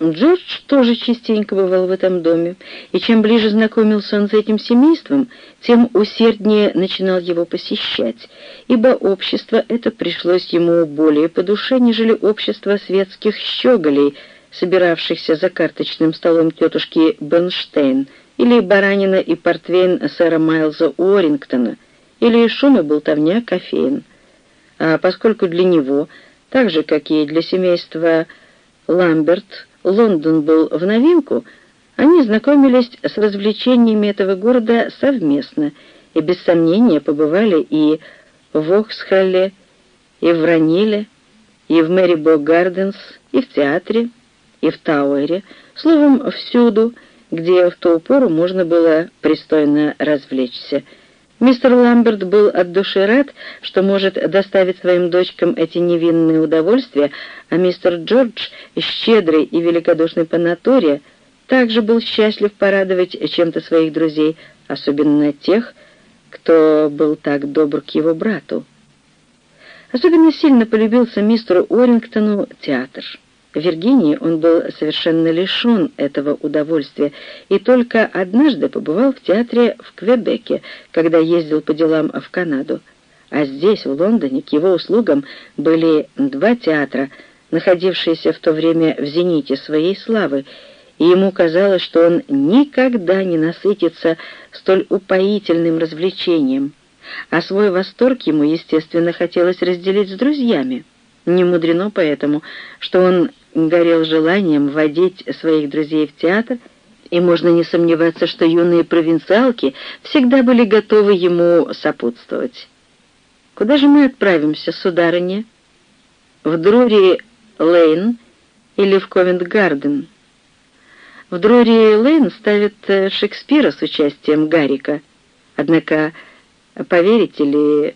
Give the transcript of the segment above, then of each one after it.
Джордж тоже частенько бывал в этом доме, и чем ближе знакомился он с этим семейством, тем усерднее начинал его посещать, ибо общество это пришлось ему более по душе, нежели общество светских щеголей, собиравшихся за карточным столом тетушки Бенштейн, или баранина и портвейн сэра Майлза Уоррингтона, или шум и болтовня кофеин. А поскольку для него, так же, как и для семейства Ламберт, Лондон был в новинку, они знакомились с развлечениями этого города совместно и без сомнения побывали и в Оксхолле, и в Раниле, и в Мэрибо Гарденс, и в театре, и в Тауэре, словом, всюду, где в ту пору можно было пристойно развлечься – Мистер Ламберт был от души рад, что может доставить своим дочкам эти невинные удовольствия, а мистер Джордж, щедрый и великодушный по натуре, также был счастлив порадовать чем-то своих друзей, особенно тех, кто был так добр к его брату. Особенно сильно полюбился мистеру Уоррингтону театр. В Виргинии он был совершенно лишен этого удовольствия и только однажды побывал в театре в Квебеке, когда ездил по делам в Канаду. А здесь, в Лондоне, к его услугам были два театра, находившиеся в то время в зените своей славы, и ему казалось, что он никогда не насытится столь упоительным развлечением, а свой восторг ему, естественно, хотелось разделить с друзьями. Не мудрено поэтому, что он горел желанием водить своих друзей в театр, и можно не сомневаться, что юные провинциалки всегда были готовы ему сопутствовать. «Куда же мы отправимся, сударыня? В Друри-Лейн или в Ковент-Гарден?» В Друри-Лейн ставят э, Шекспира с участием Гарика. Однако, поверите ли,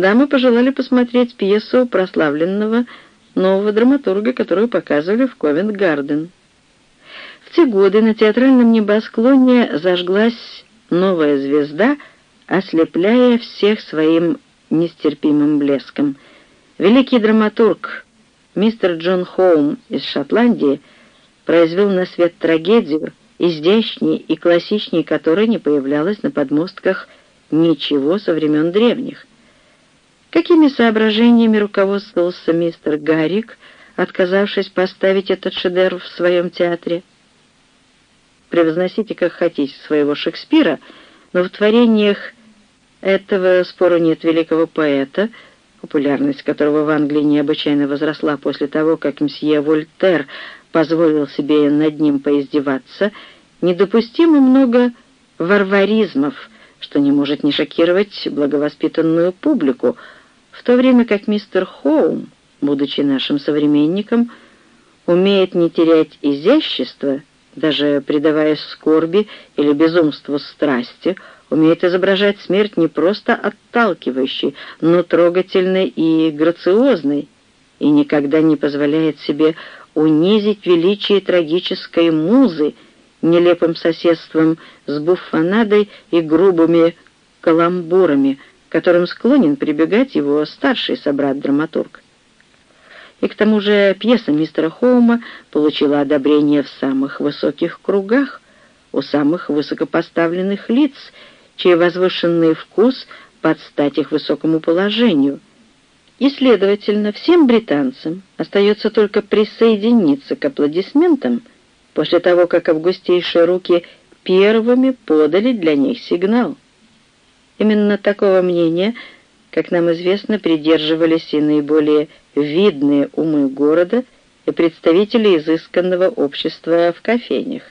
дамы пожелали посмотреть пьесу прославленного нового драматурга, которую показывали в Ковент-Гарден. В те годы на театральном небосклоне зажглась новая звезда, ослепляя всех своим нестерпимым блеском. Великий драматург мистер Джон Хоум из Шотландии произвел на свет трагедию, изящней и классичней которой не появлялось на подмостках ничего со времен древних. Какими соображениями руководствовался мистер Гаррик, отказавшись поставить этот шедевр в своем театре? Превозносите как хотите своего Шекспира, но в творениях этого спору нет великого поэта, популярность которого в Англии необычайно возросла после того, как мсье Вольтер позволил себе над ним поиздеваться, недопустимо много варваризмов, что не может не шокировать благовоспитанную публику, в то время как мистер Хоум, будучи нашим современником, умеет не терять изящество, даже предаваясь скорби или безумству страсти, умеет изображать смерть не просто отталкивающей, но трогательной и грациозной, и никогда не позволяет себе унизить величие трагической музы нелепым соседством с буфонадой и грубыми каламбурами — которым склонен прибегать его старший собрат-драматург. И к тому же пьеса мистера Хоума получила одобрение в самых высоких кругах, у самых высокопоставленных лиц, чей возвышенный вкус под стать их высокому положению. И, следовательно, всем британцам остается только присоединиться к аплодисментам после того, как августейшие руки первыми подали для них сигнал. Именно такого мнения, как нам известно, придерживались и наиболее видные умы города и представители изысканного общества в кофейнях.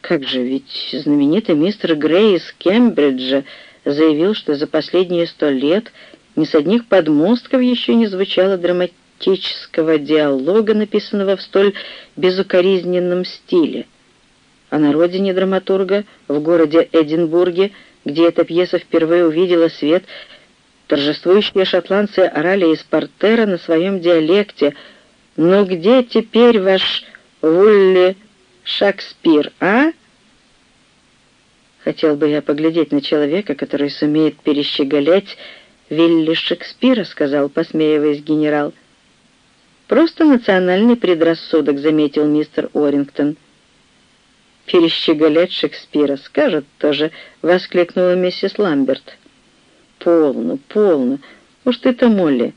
Как же, ведь знаменитый мистер Грей из Кембриджа заявил, что за последние сто лет ни с одних подмостков еще не звучало драматического диалога, написанного в столь безукоризненном стиле. А на родине драматурга, в городе Эдинбурге, где эта пьеса впервые увидела свет, торжествующие шотландцы орали из портера на своем диалекте «Ну где теперь ваш Вулли Шекспир, а?» Хотел бы я поглядеть на человека, который сумеет перещеголять Вилли Шекспира, сказал, посмеиваясь генерал. Просто национальный предрассудок, заметил мистер Орингтон. Перещеголять Шекспира скажет тоже, воскликнула миссис Ламберт. Полно, полно. Уж ты-то, Молли,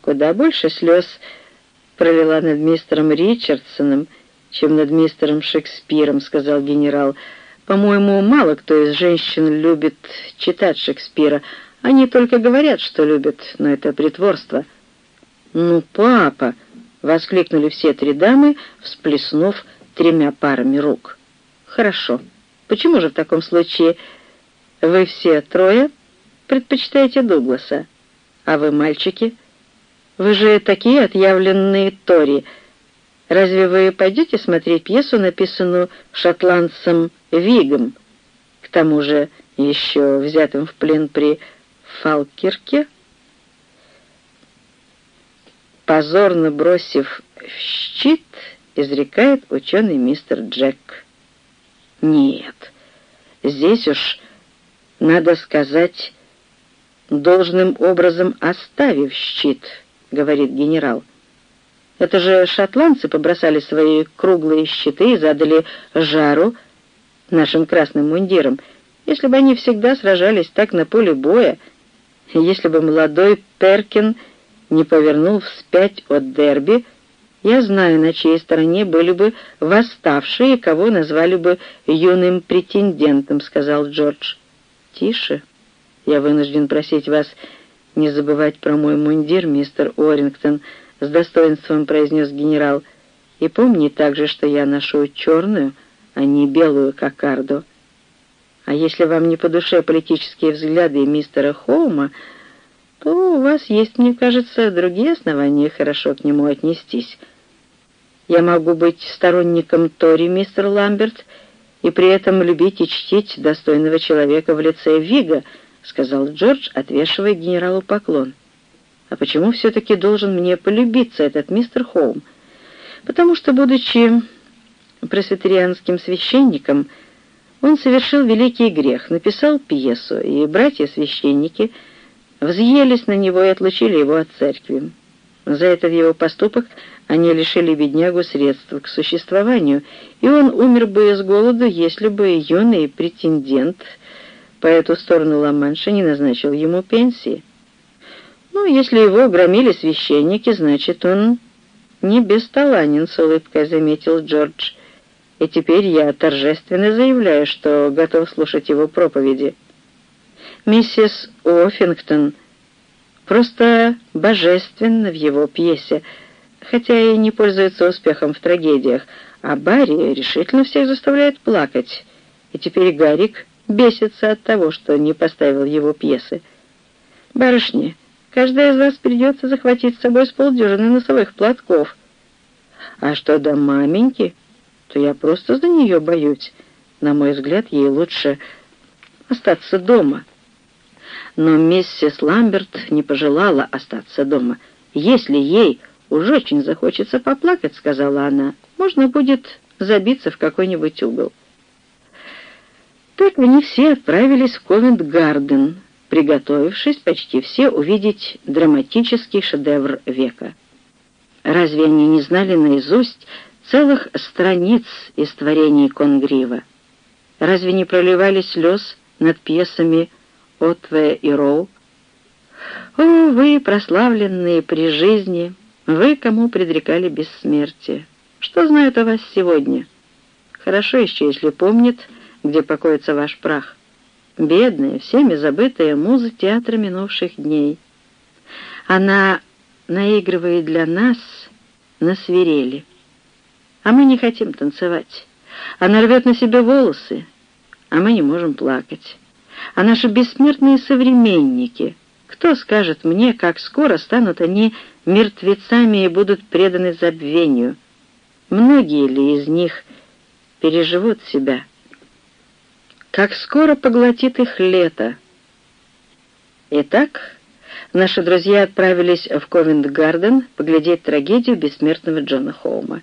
куда больше слез пролила над мистером Ричардсоном, чем над мистером Шекспиром, сказал генерал. По-моему, мало кто из женщин любит читать Шекспира. Они только говорят, что любят, но это притворство. «Ну, папа!» — воскликнули все три дамы, всплеснув тремя парами рук. «Хорошо. Почему же в таком случае вы все трое предпочитаете Дугласа? А вы, мальчики, вы же такие отъявленные Тори. Разве вы пойдете смотреть пьесу, написанную шотландцем Вигом, к тому же еще взятым в плен при Фалкирке?» позорно бросив в щит, изрекает ученый мистер Джек. Нет, здесь уж, надо сказать, должным образом оставив щит, говорит генерал. Это же шотландцы побросали свои круглые щиты и задали жару нашим красным мундирам. Если бы они всегда сражались так на поле боя, если бы молодой Перкин не повернул вспять от дерби, я знаю, на чьей стороне были бы восставшие, кого назвали бы юным претендентом», — сказал Джордж. «Тише. Я вынужден просить вас не забывать про мой мундир, мистер Уоррингтон», — с достоинством произнес генерал. «И помни также, что я ношу черную, а не белую кокарду. А если вам не по душе политические взгляды мистера Хоума, то у вас есть, мне кажется, другие основания хорошо к нему отнестись. Я могу быть сторонником Тори, мистер Ламберт, и при этом любить и чтить достойного человека в лице Вига, сказал Джордж, отвешивая генералу поклон. А почему все-таки должен мне полюбиться этот мистер Хоум? Потому что, будучи пресвитерианским священником, он совершил великий грех, написал пьесу, и братья-священники — взъелись на него и отлучили его от церкви. За этот его поступок они лишили беднягу средств к существованию, и он умер бы с голоду, если бы юный претендент по эту сторону Ла-Манша не назначил ему пенсии. Ну, если его громили священники, значит, он не бесталанен, с улыбкой заметил Джордж. И теперь я торжественно заявляю, что готов слушать его проповеди. Миссис Оффингтон просто божественно в его пьесе, хотя и не пользуется успехом в трагедиях, а Барри решительно всех заставляет плакать. И теперь Гарик бесится от того, что не поставил его пьесы. «Барышни, каждая из вас придется захватить с собой с полдюжины носовых платков. А что до маменьки, то я просто за нее боюсь. На мой взгляд, ей лучше остаться дома» но миссис Ламберт не пожелала остаться дома. «Если ей уж очень захочется поплакать, — сказала она, — можно будет забиться в какой-нибудь угол». Так они все отправились в Ковент-Гарден, приготовившись почти все увидеть драматический шедевр века. Разве они не знали наизусть целых страниц из творений Конгрива? Разве не проливали слез над пьесами Отве и Роу. О, вы, прославленные при жизни, вы, кому предрекали бессмертие. Что знают о вас сегодня? Хорошо еще, если помнят, где покоится ваш прах. Бедная, всеми забытая муза театра минувших дней. Она наигрывает для нас на свирели. А мы не хотим танцевать. Она рвет на себе волосы, а мы не можем плакать а наши бессмертные современники. Кто скажет мне, как скоро станут они мертвецами и будут преданы забвению? Многие ли из них переживут себя? Как скоро поглотит их лето? Итак, наши друзья отправились в Ковент-Гарден поглядеть трагедию бессмертного Джона Хоума.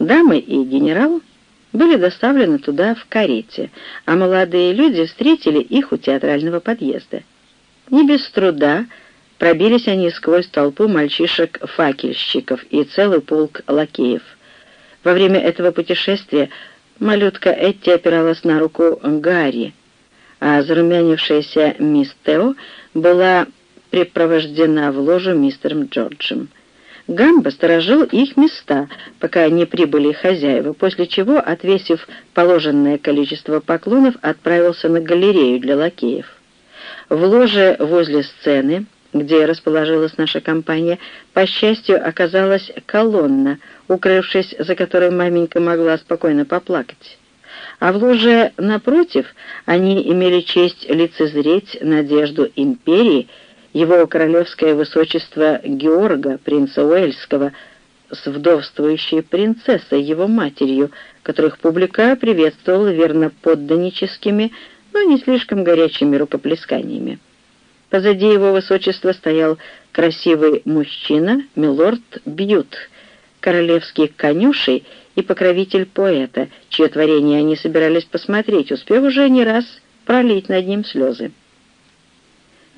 Дамы и генерал — были доставлены туда в карете, а молодые люди встретили их у театрального подъезда. Не без труда Пробились они сквозь толпу мальчишек-факельщиков и целый полк лакеев. Во время этого путешествия малютка Этти опиралась на руку Гарри, а зарумянившаяся мисс Тео была припровождена в ложу мистером Джорджем. Гамба сторожил их места, пока не прибыли хозяева, после чего, отвесив положенное количество поклонов, отправился на галерею для лакеев. В ложе возле сцены, где расположилась наша компания, по счастью, оказалась колонна, укрывшись за которой маменька могла спокойно поплакать. А в ложе напротив они имели честь лицезреть надежду империи, его королевское высочество Георга, принца Уэльского, с вдовствующей принцессой, его матерью, которых публика приветствовала верно подданическими, но не слишком горячими рукоплесканиями. Позади его высочества стоял красивый мужчина, милорд Бьют, королевский конюшей и покровитель поэта, чье творение они собирались посмотреть, успев уже не раз пролить над ним слезы.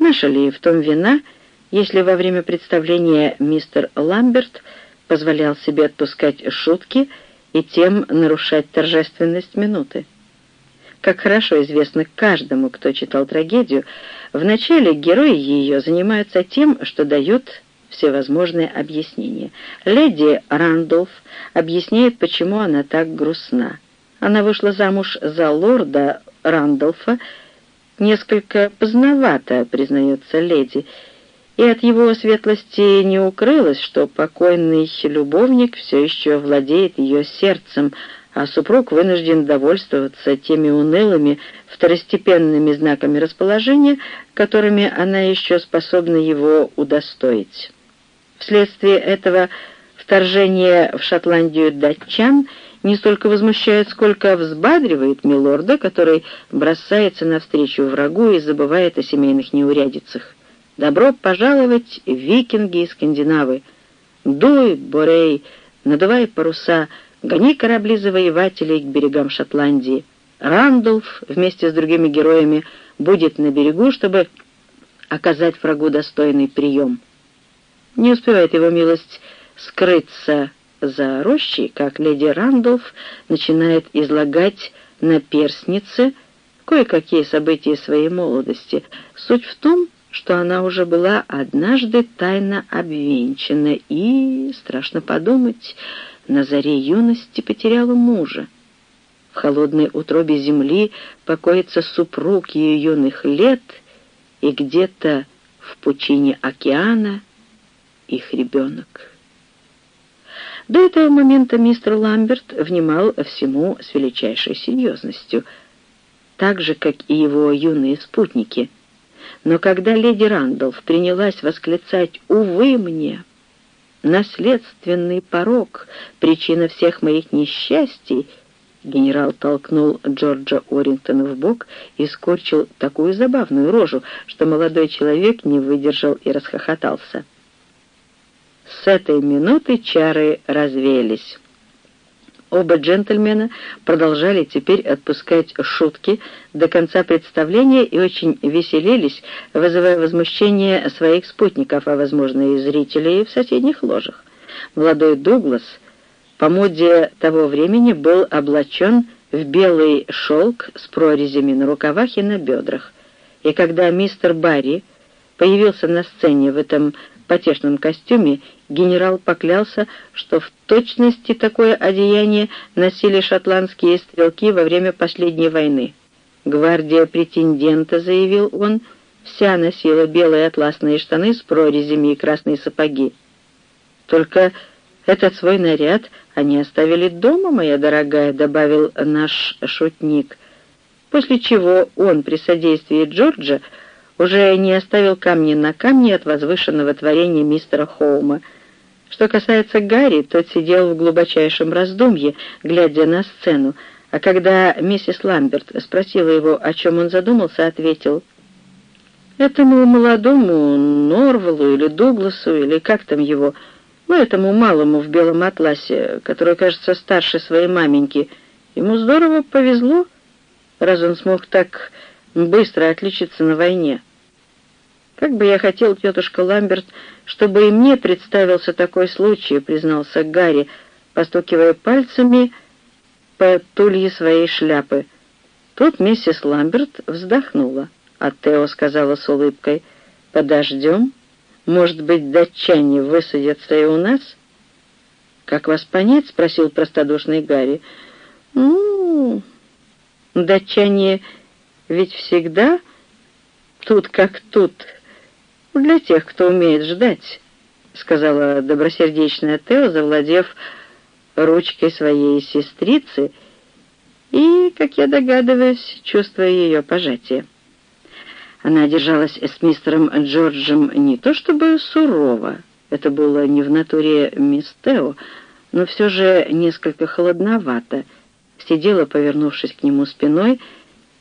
Наша ли в том вина, если во время представления мистер Ламберт позволял себе отпускать шутки и тем нарушать торжественность минуты? Как хорошо известно каждому, кто читал трагедию, вначале герои ее занимаются тем, что дают всевозможные объяснения. Леди Рандolph объясняет, почему она так грустна. Она вышла замуж за лорда Рандolфа, несколько поздновато, признается леди, и от его светлости не укрылось, что покойный любовник все еще владеет ее сердцем, а супруг вынужден довольствоваться теми унылыми второстепенными знаками расположения, которыми она еще способна его удостоить. Вследствие этого вторжение в Шотландию датчан не столько возмущает, сколько взбадривает милорда, который бросается навстречу врагу и забывает о семейных неурядицах. «Добро пожаловать, викинги и скандинавы! Дуй, Борей, надувай паруса!» Гони корабли завоевателей к берегам Шотландии. Рандolф вместе с другими героями будет на берегу, чтобы оказать врагу достойный прием. Не успевает его милость скрыться за рощей, как леди Рандolф начинает излагать на перстнице кое-какие события своей молодости. Суть в том, что она уже была однажды тайно обвенчана и, страшно подумать, на заре юности потеряла мужа. В холодной утробе земли покоится супруг ее юных лет, и где-то в пучине океана их ребенок. До этого момента мистер Ламберт внимал всему с величайшей серьезностью, так же, как и его юные спутники. Но когда леди Рандolph принялась восклицать «Увы мне!», наследственный порог, причина всех моих несчастий, генерал толкнул Джорджа Орингтона в бок и скорчил такую забавную рожу, что молодой человек не выдержал и расхохотался. С этой минуты чары развеялись. Оба джентльмена продолжали теперь отпускать шутки до конца представления и очень веселились, вызывая возмущение своих спутников, а, возможно, и зрителей в соседних ложах. Молодой Дуглас по моде того времени был облачен в белый шелк с прорезями на рукавах и на бедрах. И когда мистер Барри появился на сцене в этом потешном костюме, генерал поклялся, что в точности такое одеяние носили шотландские стрелки во время последней войны. «Гвардия претендента», — заявил он, — «вся носила белые атласные штаны с прорезями и красные сапоги. Только этот свой наряд они оставили дома, моя дорогая», — добавил наш шутник, после чего он при содействии Джорджа уже не оставил камни на камне от возвышенного творения мистера Хоума. Что касается Гарри, тот сидел в глубочайшем раздумье, глядя на сцену, а когда миссис Ламберт спросила его, о чем он задумался, ответил, «Этому молодому Норвелу или Дугласу, или как там его, ну, этому малому в белом атласе, который, кажется, старше своей маменьки, ему здорово повезло, раз он смог так быстро отличиться на войне». «Как бы я хотел, тетушка Ламберт, чтобы и мне представился такой случай», — признался Гарри, постукивая пальцами по тулье своей шляпы. Тут миссис Ламберт вздохнула, а Тео сказала с улыбкой, «Подождем, может быть, датчане высадятся и у нас?» «Как вас понять?» — спросил простодушный Гарри. «Ну, датчане ведь всегда тут как тут, для тех, кто умеет ждать», — сказала добросердечная Тео, завладев ручкой своей сестрицы и, как я догадываюсь, чувствуя ее пожатие. Она держалась с мистером Джорджем не то чтобы сурово, это было не в натуре мисс Тео, но все же несколько холодновато, сидела, повернувшись к нему спиной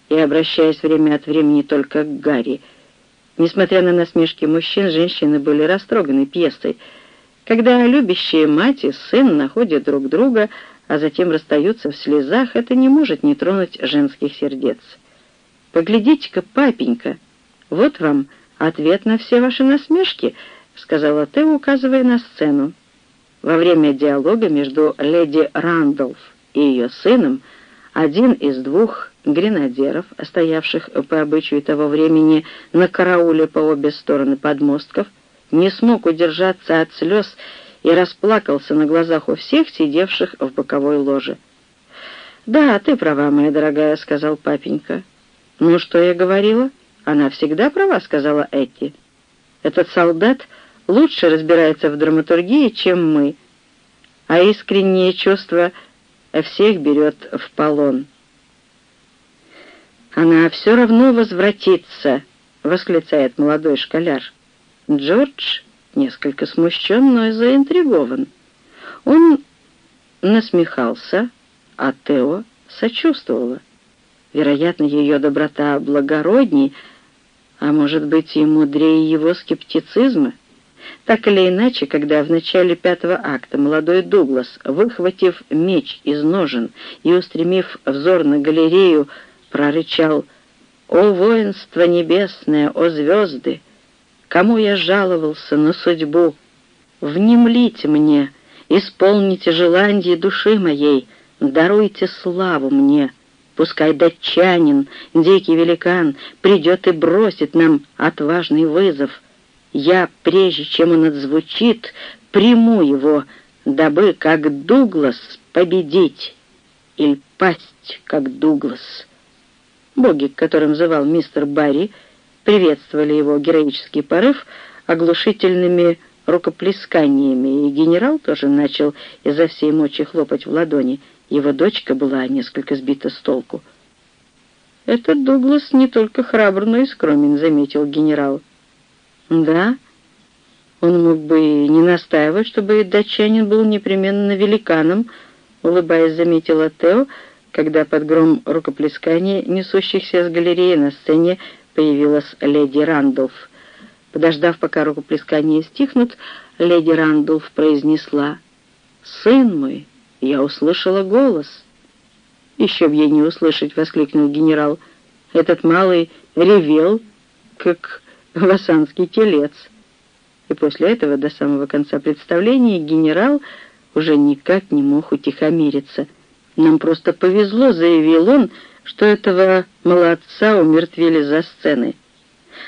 и обращаясь время от времени только к Гарри. Несмотря на насмешки мужчин, женщины были растроганы пьесой. Когда любящие мать и сын находят друг друга, а затем расстаются в слезах, это не может не тронуть женских сердец. «Поглядите-ка, папенька, вот вам ответ на все ваши насмешки», — сказала Тео, указывая на сцену. Во время диалога между леди Рандolф и ее сыном один из двух гренадеров, стоявших по обычаю того времени на карауле по обе стороны подмостков, не смог удержаться от слез и расплакался на глазах у всех, сидевших в боковой ложе. «Да, ты права, моя дорогая», — сказал папенька. «Ну, что я говорила?» «Она всегда права», — сказала Этти. «Этот солдат лучше разбирается в драматургии, чем мы, а искреннее чувство всех берет в полон». «Она все равно возвратится», — восклицает молодой школяр. Джордж несколько смущен, но и заинтригован. Он насмехался, а Тео сочувствовала. Вероятно, ее доброта благородней, а может быть и мудрее его скептицизма. Так или иначе, когда в начале пятого акта молодой Дуглас, выхватив меч из ножен и устремив взор на галерею, прорычал «О воинство небесное, о звезды! Кому я жаловался на судьбу? Внемлите мне, исполните желание души моей, даруйте славу мне!» Пускай датчанин, дикий великан, придет и бросит нам отважный вызов. Я, прежде чем он отзвучит, приму его, дабы, как Дуглас, победить или пасть, как Дуглас. Боги, которым звал мистер Барри, приветствовали его героический порыв оглушительными рукоплесканиями, и генерал тоже начал изо всей мочи хлопать в ладони — его дочка была несколько сбита с толку. «Этот Дуглас не только храбр, но и скромен», — заметил генерал. «Да, он мог бы и не настаивать, чтобы датчанин был непременно великаном», — улыбаясь, заметила Тео, когда под гром рукоплескания, несущихся с галереи на сцене, появилась леди Рандolф. Подождав, пока рукоплескания стихнут, леди Рандolф произнесла «Сын мой!» Я услышала голос. «Еще б ей не услышать!» — воскликнул генерал. «Этот малый ревел, как васанский телец». И после этого, до самого конца представления, генерал уже никак не мог утихомириться. «Нам просто повезло», — заявил он, что этого молодца умертвили за сценой.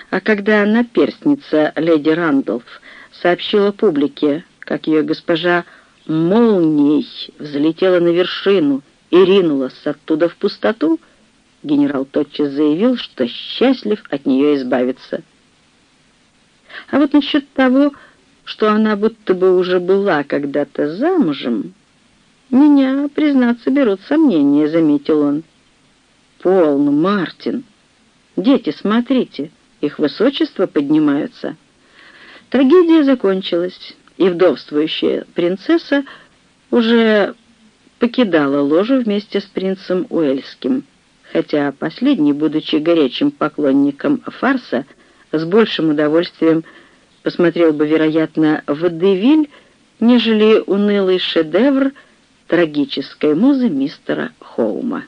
А когда наперстница леди Рандolф сообщила публике, как ее госпожа молнией взлетела на вершину и ринулась оттуда в пустоту, генерал тотчас заявил, что счастлив от нее избавиться. А вот насчет того, что она будто бы уже была когда-то замужем, меня, признаться, берут сомнения, заметил он. Полно, Мартин. Дети, смотрите, их высочество поднимаются. Трагедия закончилась и вдовствующая принцесса уже покидала ложу вместе с принцем Уэльским, хотя последний, будучи горячим поклонником фарса, с большим удовольствием посмотрел бы, вероятно, в «Девиль», нежели унылый шедевр трагической музы мистера Хоума.